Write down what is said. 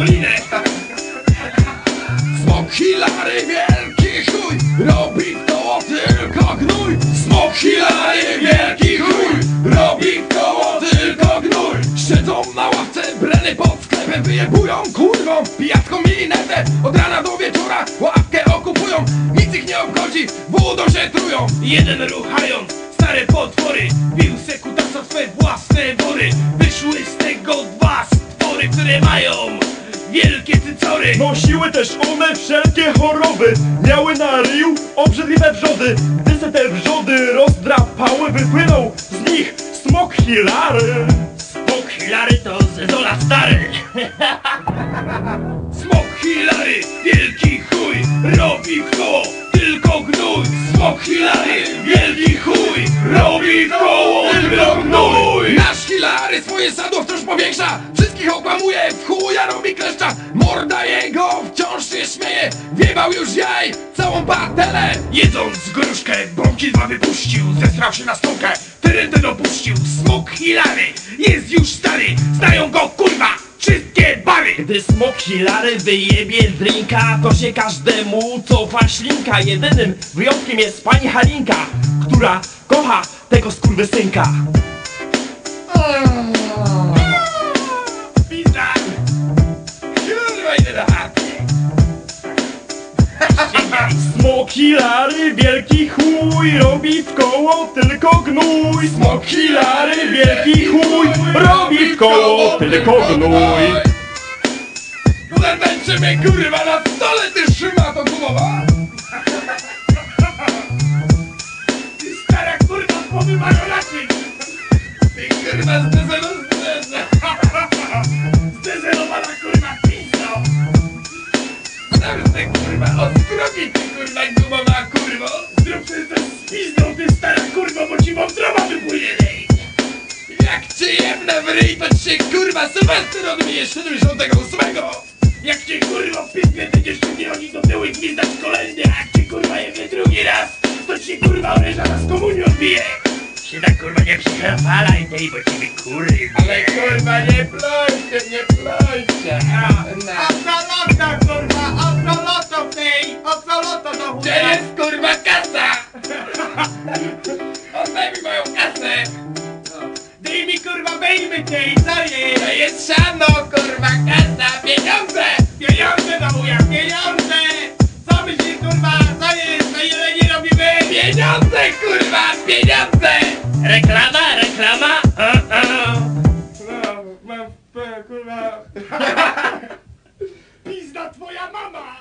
trampolinę. Smok Hilary, wielki chuj Robi koło tylko gnój. Smok Hilary, wielki chuj Robi koło tylko gnój. Siedzą na ławce, breny pod sklepem Wyjebują kurwą, pijacką minetę Od rana do wieczora ławkę okupują Nic ich nie obchodzi, wódą się trują. Jeden ruchając stare potwory Pił se kutasa swe własne wory wielkie cycory. Nosiły też one wszelkie choroby Miały na ryju obrzydliwe wrzody. Gdy se te wrzody rozdrapały Wypłynął z nich smok Hilary. Smok Hilary to zezola stary. Smok Hilary, wielki chuj Robi koło, tylko gnój. Smok Hilary, wielki chuj Robi koło, tylko gnój. Nasz Hilary swoje sadło wciąż powiększa Wszystkich okłamuje, w chuja robi kleszcza. Morda jego wciąż się śmieje. Wiebał już jaj, całą patelę Jedząc gruszkę, bąki dwa wypuścił. Zesrał się na stąkę, teren ten opuścił Smok Hilary jest już stary. Znają go kurwa, wszystkie bary. Gdy smok Hilary wyjebie drinka To się każdemu cofa ślinka. Jedynym wyjątkiem jest pani Halinka Która kocha tego skurwysynka Smok Hilary, wielki chuj Robi w koło tylko gnój. Smok Hilary, wielki chuj Robi w koło tylko gnój. Mnie kurwa na stole, ty szmato gumowa Ty stara kurwa pomywano naczyń Ty kurwa Naprawdę kurwa, odskrobi ty kurwa gumowa kurwo. Zrób sobie to z pizdą ty stara kurwa Bo ci wątroba wypłynie. Jak cię jebnę w ryj, to ci się kurwa Sylwester odbije 78 Jak cię kurwa pizdę będziesz nie oni do tyłu i gwizdać kolędy Jak cię kurwa jebie drugi raz To ci kurwa oręża nas komunię odbije. Się tak kurwa nie przychwalaj tej, bo ciebie kurwy Ale kurwa nie plojcie, nie plojcie. A, na. Oddaj mi moją kasę! Daj mi kurwa baby tej, co jest? To jest szano, kurwa kasa, pieniądze! Pieniądze no na wuja, pieniądze! Co myślisz kurwa, co jest? Na ile nie robimy? Pieniądze kurwa, pieniądze! Reklama, reklama! Uh, uh. Kurwa... Pizda twoja mama!